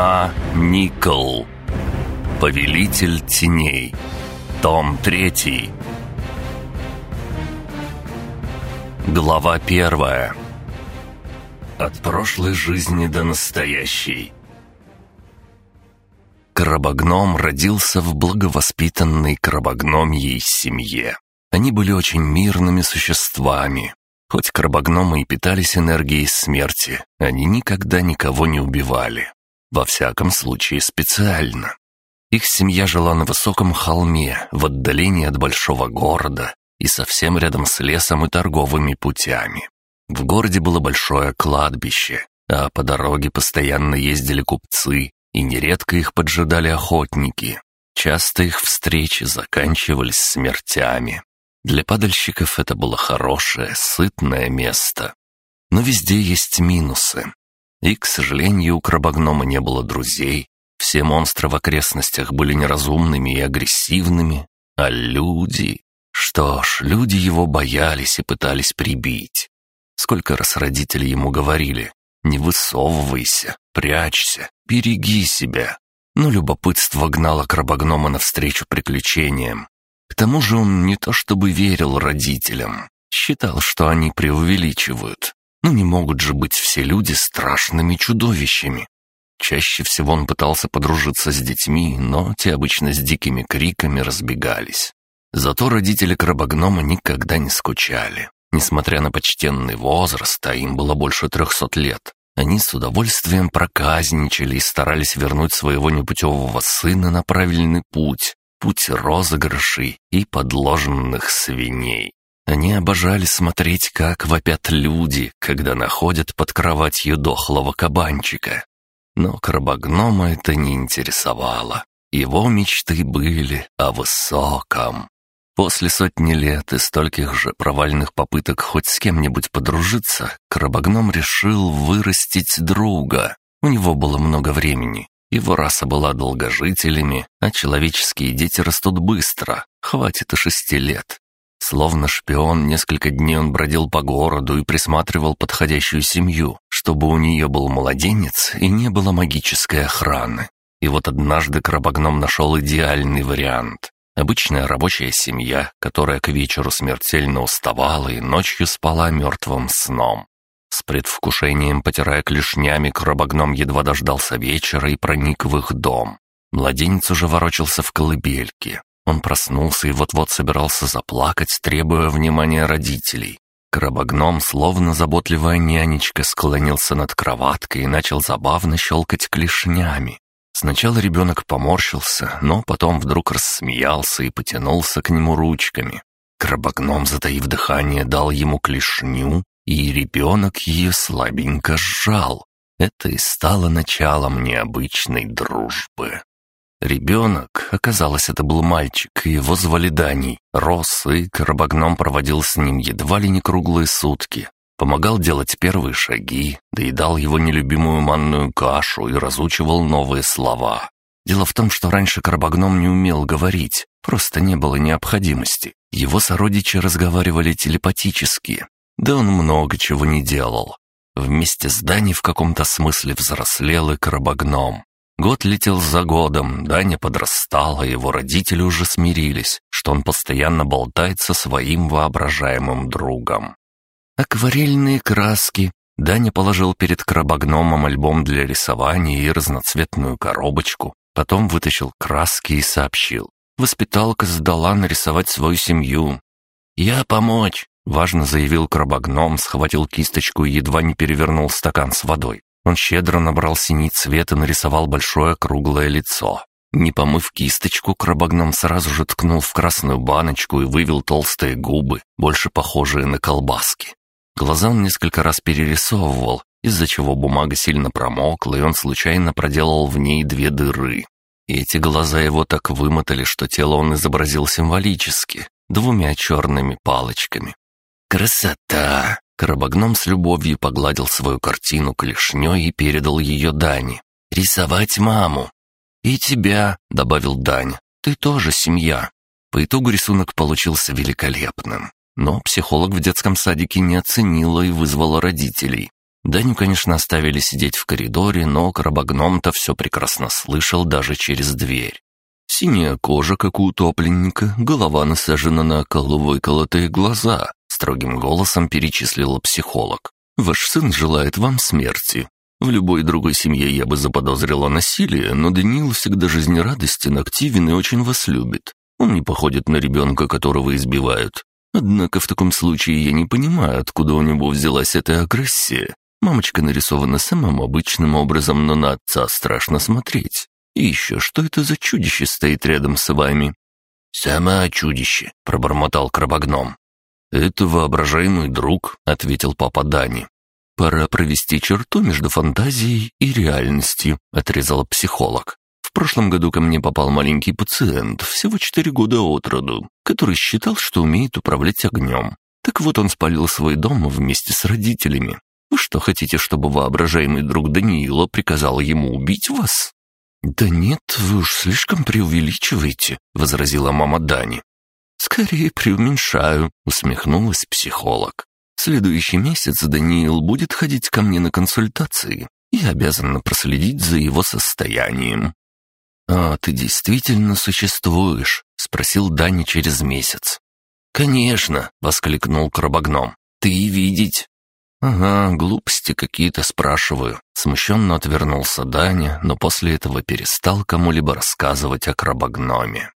А. Никол. Повелитель теней. Том 3. Глава первая. От прошлой жизни до настоящей. Крабогном родился в благовоспитанной крабогномьей семье. Они были очень мирными существами. Хоть крабогномы и питались энергией смерти, они никогда никого не убивали. Во всяком случае, специально. Их семья жила на высоком холме, в отдалении от большого города и совсем рядом с лесом и торговыми путями. В городе было большое кладбище, а по дороге постоянно ездили купцы, и нередко их поджидали охотники. Часто их встречи заканчивались смертями. Для падальщиков это было хорошее, сытное место. Но везде есть минусы. И, к сожалению, у крабогнома не было друзей. Все монстры в окрестностях были неразумными и агрессивными. А люди... Что ж, люди его боялись и пытались прибить. Сколько раз родители ему говорили «Не высовывайся, прячься, береги себя». Но любопытство гнало крабогнома навстречу приключениям. К тому же он не то чтобы верил родителям, считал, что они преувеличивают. Ну не могут же быть все люди страшными чудовищами. Чаще всего он пытался подружиться с детьми, но те обычно с дикими криками разбегались. Зато родители крабогнома никогда не скучали. Несмотря на почтенный возраст, а им было больше трехсот лет, они с удовольствием проказничали и старались вернуть своего непутевого сына на правильный путь, путь розыгрышей и подложенных свиней. Они обожали смотреть, как вопят люди, когда находят под кроватью дохлого кабанчика. Но крабогнома это не интересовало. Его мечты были о высоком. После сотни лет и стольких же провальных попыток хоть с кем-нибудь подружиться, крабогном решил вырастить друга. У него было много времени, его раса была долгожителями, а человеческие дети растут быстро, хватит и шести лет. Словно шпион, несколько дней он бродил по городу и присматривал подходящую семью, чтобы у нее был младенец и не было магической охраны. И вот однажды крабогном нашел идеальный вариант. Обычная рабочая семья, которая к вечеру смертельно уставала и ночью спала мертвым сном. С предвкушением, потирая клешнями, крабогном едва дождался вечера и проник в их дом. Младенец уже ворочался в колыбельке. Он проснулся и вот-вот собирался заплакать, требуя внимания родителей. Крабогном, словно заботливая нянечка, склонился над кроваткой и начал забавно щелкать клешнями. Сначала ребенок поморщился, но потом вдруг рассмеялся и потянулся к нему ручками. Крабогном, затаив дыхание, дал ему клешню, и ребенок ее слабенько сжал. Это и стало началом необычной дружбы. Ребенок, оказалось, это был мальчик, его звали Даней. Рос, и Карабагном проводил с ним едва ли не круглые сутки. Помогал делать первые шаги, доедал его нелюбимую манную кашу и разучивал новые слова. Дело в том, что раньше Карабагном не умел говорить, просто не было необходимости. Его сородичи разговаривали телепатически, да он много чего не делал. Вместе с Даней в каком-то смысле взрослел и крабогном. Год летел за годом, Даня подрастал, а его родители уже смирились, что он постоянно болтает со своим воображаемым другом. Акварельные краски. Даня положил перед крабогномом альбом для рисования и разноцветную коробочку. Потом вытащил краски и сообщил. Воспиталка сдала нарисовать свою семью. «Я помочь», Важно заявил крабогном, схватил кисточку и едва не перевернул стакан с водой. Он щедро набрал синий цвет и нарисовал большое круглое лицо. Не помыв кисточку, крабогном сразу же ткнул в красную баночку и вывел толстые губы, больше похожие на колбаски. Глаза он несколько раз перерисовывал, из-за чего бумага сильно промокла, и он случайно проделал в ней две дыры. И эти глаза его так вымотали, что тело он изобразил символически, двумя черными палочками. «Красота!» Крабогном с любовью погладил свою картину клешней и передал ее Дане. «Рисовать маму!» «И тебя», — добавил Дань, — «ты тоже семья». По итогу рисунок получился великолепным. Но психолог в детском садике не оценила и вызвала родителей. Даню, конечно, оставили сидеть в коридоре, но крабогном-то все прекрасно слышал даже через дверь. Синяя кожа, как у утопленника, голова насажена на коловой колотые глаза. Строгим голосом перечислила психолог. «Ваш сын желает вам смерти. В любой другой семье я бы заподозрила насилие, но Даниил всегда жизнерадостен, активен и очень вас любит. Он не походит на ребенка, которого избивают. Однако в таком случае я не понимаю, откуда у него взялась эта агрессия. Мамочка нарисована самым обычным образом, но на отца страшно смотреть. И еще, что это за чудище стоит рядом с вами?» «Сама чудище», — пробормотал крабогном. «Это воображаемый друг», — ответил папа Дани. «Пора провести черту между фантазией и реальностью», — отрезала психолог. «В прошлом году ко мне попал маленький пациент, всего четыре года от роду, который считал, что умеет управлять огнем. Так вот он спалил свой дом вместе с родителями. Вы что, хотите, чтобы воображаемый друг Даниила приказал ему убить вас?» «Да нет, вы уж слишком преувеличиваете», — возразила мама Дани. «Скорее преуменьшаю», — усмехнулась психолог. «Следующий месяц Даниил будет ходить ко мне на консультации. Я обязана проследить за его состоянием». «А ты действительно существуешь?» — спросил Дани через месяц. «Конечно!» — воскликнул крабогном. «Ты и видеть!» «Ага, глупости какие-то спрашиваю». Смущенно отвернулся Даня, но после этого перестал кому-либо рассказывать о крабогноме.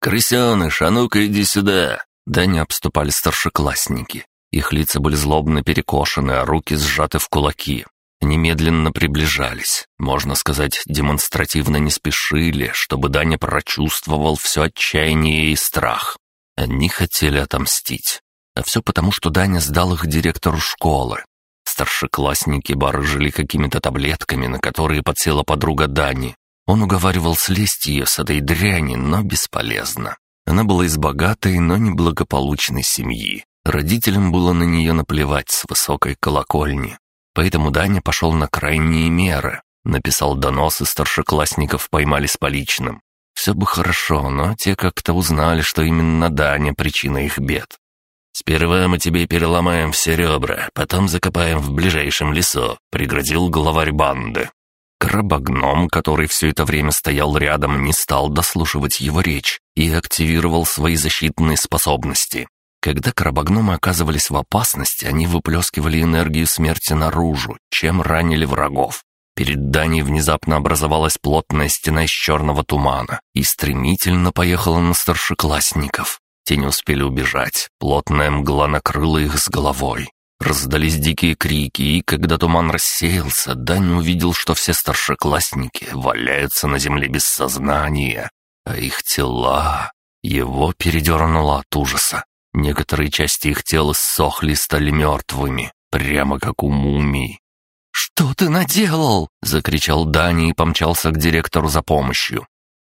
«Крысеныш, а ну-ка иди сюда!» Даня обступали старшеклассники. Их лица были злобно перекошены, а руки сжаты в кулаки. Они медленно приближались, можно сказать, демонстративно не спешили, чтобы Даня прочувствовал все отчаяние и страх. Они хотели отомстить. А все потому, что Даня сдал их директору школы. Старшеклассники барыжили какими-то таблетками, на которые подсела подруга Дани. Он уговаривал слезть ее с этой дряни, но бесполезно. Она была из богатой, но неблагополучной семьи. Родителям было на нее наплевать с высокой колокольни. Поэтому Даня пошел на крайние меры. Написал донос, и старшеклассников поймали с поличным. Все бы хорошо, но те как-то узнали, что именно Даня причина их бед. «Сперва мы тебе переломаем все ребра, потом закопаем в ближайшем лесу», — пригрозил главарь банды. Крабогном, который все это время стоял рядом, не стал дослушивать его речь и активировал свои защитные способности. Когда крабогномы оказывались в опасности, они выплескивали энергию смерти наружу, чем ранили врагов. Перед Даней внезапно образовалась плотная стена из черного тумана и стремительно поехала на старшеклассников. Те не успели убежать. Плотная мгла накрыла их с головой. Раздались дикие крики, и когда туман рассеялся, Дани увидел, что все старшеклассники валяются на земле без сознания, а их тела... Его передернуло от ужаса. Некоторые части их тела ссохли и стали мертвыми, прямо как у мумий. «Что ты наделал?» — закричал Дани и помчался к директору за помощью.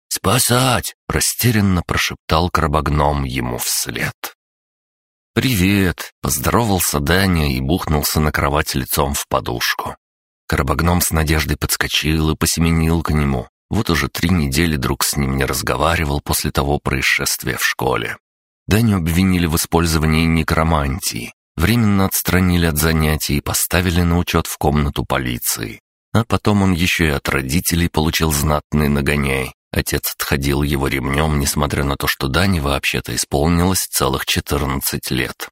«Спасать!» — растерянно прошептал крабогном ему вслед. «Привет!» — поздоровался Даня и бухнулся на кровать лицом в подушку. Крабогном с надеждой подскочил и посеменил к нему. Вот уже три недели друг с ним не разговаривал после того происшествия в школе. Даню обвинили в использовании некромантии, временно отстранили от занятий и поставили на учет в комнату полиции. А потом он еще и от родителей получил знатный нагоняй, Отец отходил его ремнем, несмотря на то, что Дани вообще-то исполнилось целых четырнадцать лет.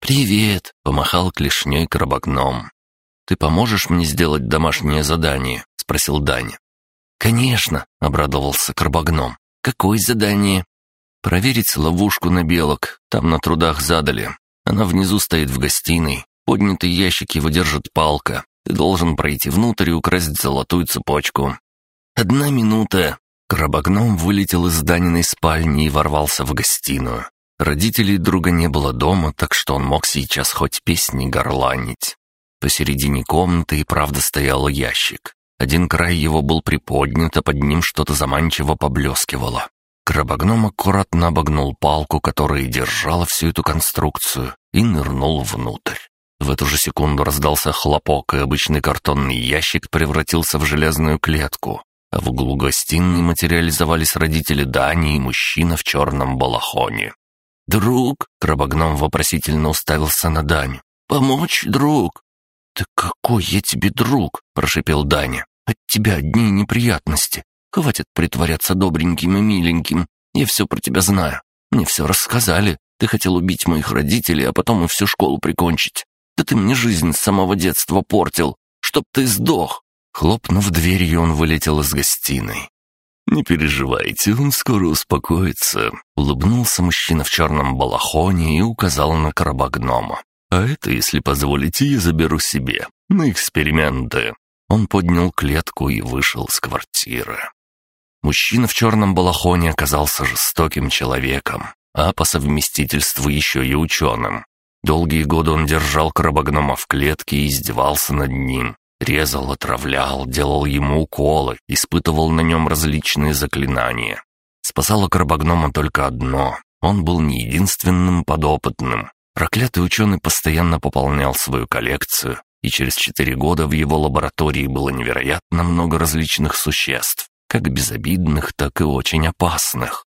«Привет!» — помахал клешней крабогном. «Ты поможешь мне сделать домашнее задание?» — спросил Даня. «Конечно!» — обрадовался крабогном. «Какое задание?» «Проверить ловушку на белок. Там на трудах задали. Она внизу стоит в гостиной. Поднятый ящик его держит палка. Ты должен пройти внутрь и украсть золотую цепочку». «Одна минута!» Крабогном вылетел из Даниной спальни и ворвался в гостиную. Родителей друга не было дома, так что он мог сейчас хоть песни горланить. Посередине комнаты и правда стоял ящик. Один край его был приподнят, а под ним что-то заманчиво поблескивало. Крабогном аккуратно обогнул палку, которая держала всю эту конструкцию, и нырнул внутрь. В эту же секунду раздался хлопок, и обычный картонный ящик превратился в железную клетку, в углу гостиной материализовались родители Дани и мужчина в черном балахоне. «Друг?» — крабогном вопросительно уставился на Даню. «Помочь, друг?» «Ты какой я тебе друг!» — прошипел Даня. «От тебя одни неприятности. Хватит притворяться добреньким и миленьким. Я все про тебя знаю. Мне все рассказали. Ты хотел убить моих родителей, а потом и всю школу прикончить. Да ты мне жизнь с самого детства портил. Чтоб ты сдох!» Хлопнув дверью, он вылетел из гостиной. «Не переживайте, он скоро успокоится», — улыбнулся мужчина в черном балахоне и указал на крабогнома. «А это, если позволите, я заберу себе. На эксперименты». Он поднял клетку и вышел с квартиры. Мужчина в черном балахоне оказался жестоким человеком, а по совместительству еще и ученым. Долгие годы он держал крабогнома в клетке и издевался над ним, Резал, отравлял, делал ему уколы, испытывал на нем различные заклинания. Спасало крабогнома только одно — он был не единственным подопытным. Проклятый ученый постоянно пополнял свою коллекцию, и через четыре года в его лаборатории было невероятно много различных существ, как безобидных, так и очень опасных.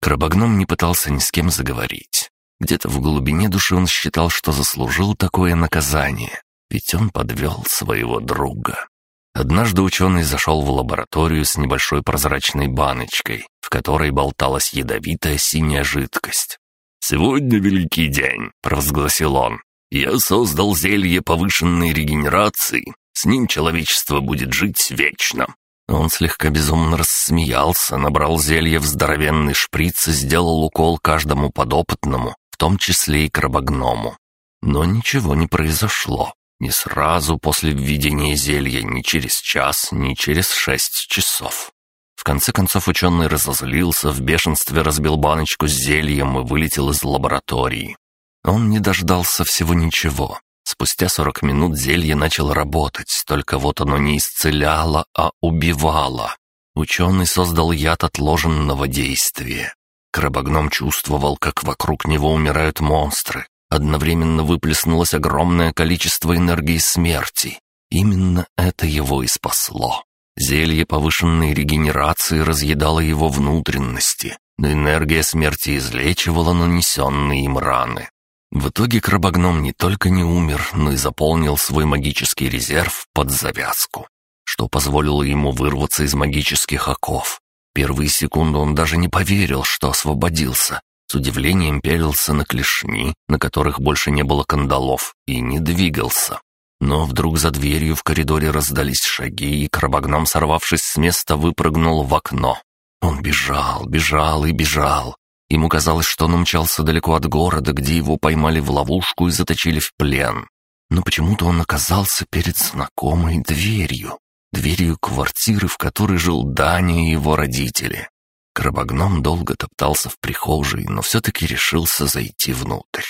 Крабогном не пытался ни с кем заговорить. Где-то в глубине души он считал, что заслужил такое наказание ведь он подвел своего друга. Однажды ученый зашел в лабораторию с небольшой прозрачной баночкой, в которой болталась ядовитая синяя жидкость. «Сегодня великий день», — провозгласил он. «Я создал зелье повышенной регенерации. С ним человечество будет жить вечно». Он слегка безумно рассмеялся, набрал зелье в здоровенный шприц и сделал укол каждому подопытному, в том числе и крабогному. Но ничего не произошло. Не сразу после введения зелья, ни через час, ни через шесть часов. В конце концов ученый разозлился, в бешенстве разбил баночку с зельем и вылетел из лаборатории. Он не дождался всего ничего. Спустя сорок минут зелье начало работать, только вот оно не исцеляло, а убивало. Ученый создал яд отложенного действия. Крабогном чувствовал, как вокруг него умирают монстры, Одновременно выплеснулось огромное количество энергии смерти. Именно это его и спасло. Зелье повышенной регенерации разъедало его внутренности, но энергия смерти излечивала нанесенные им раны. В итоге крабогном не только не умер, но и заполнил свой магический резерв под завязку, что позволило ему вырваться из магических оков. Первые секунды он даже не поверил, что освободился, с удивлением пялился на клешни, на которых больше не было кандалов, и не двигался. Но вдруг за дверью в коридоре раздались шаги, и крабогном, сорвавшись с места, выпрыгнул в окно. Он бежал, бежал и бежал. Ему казалось, что он умчался далеко от города, где его поймали в ловушку и заточили в плен. Но почему-то он оказался перед знакомой дверью. Дверью квартиры, в которой жил Даня и его родители. Крабогном долго топтался в прихожей, но все-таки решился зайти внутрь.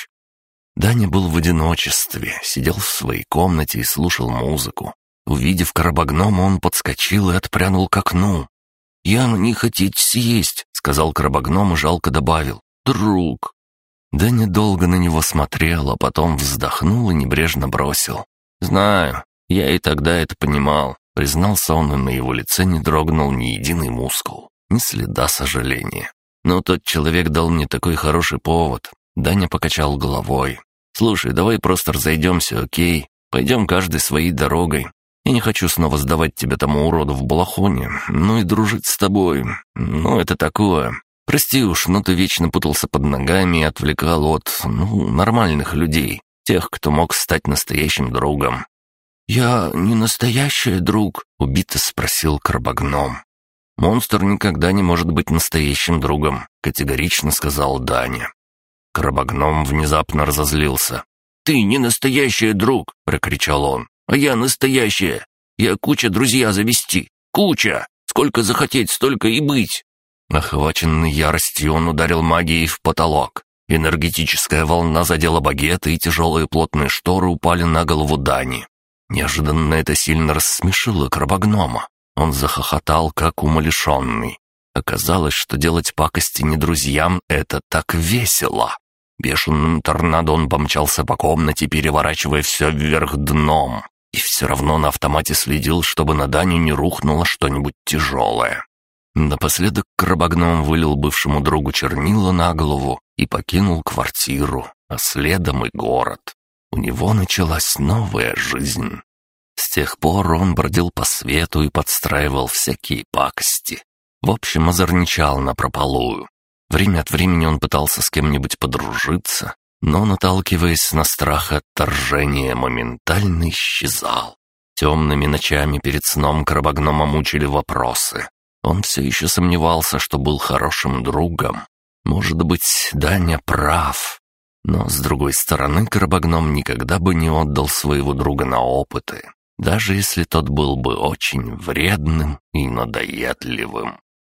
Даня был в одиночестве, сидел в своей комнате и слушал музыку. Увидев крабогнома, он подскочил и отпрянул к окну. «Я не хотеть съесть», — сказал крабогном и жалко добавил. «Друг». Даня долго на него смотрел, а потом вздохнул и небрежно бросил. «Знаю, я и тогда это понимал», — признался он, и на его лице не дрогнул ни единый мускул ни следа сожаления. Но тот человек дал мне такой хороший повод. Даня покачал головой. «Слушай, давай просто разойдемся, окей? Пойдем каждой своей дорогой. Я не хочу снова сдавать тебя тому уроду в балахоне, ну и дружить с тобой. Ну, это такое. Прости уж, но ты вечно путался под ногами и отвлекал от, ну, нормальных людей, тех, кто мог стать настоящим другом». «Я не настоящий друг?» — убито спросил Карбогном. «Монстр никогда не может быть настоящим другом», — категорично сказал Даня. Крабогном внезапно разозлился. «Ты не настоящий друг!» — прокричал он. «А я настоящая! Я куча друзья завести! Куча! Сколько захотеть, столько и быть!» Охваченный яростью, он ударил магией в потолок. Энергетическая волна задела багеты, и тяжелые плотные шторы упали на голову Дани. Неожиданно это сильно рассмешило крабогнома. Он захохотал, как умалишенный. Оказалось, что делать пакости не друзьям — это так весело. Бешеным торнадо он помчался по комнате, переворачивая все вверх дном. И все равно на автомате следил, чтобы на Даню не рухнуло что-нибудь тяжелое. Напоследок крабогном вылил бывшему другу чернила на голову и покинул квартиру, а следом и город. у него началась новая жизнь. Тех пор он бродил по свету и подстраивал всякие пакости. В общем, озорничал напропалую. Время от времени он пытался с кем-нибудь подружиться, но, наталкиваясь на страх отторжения, моментально исчезал. Темными ночами перед сном крабогнома мучили вопросы. Он все еще сомневался, что был хорошим другом. Может быть, Даня прав. Но, с другой стороны, крабогном никогда бы не отдал своего друга на опыты, даже если тот был бы очень вредным и надоедливым.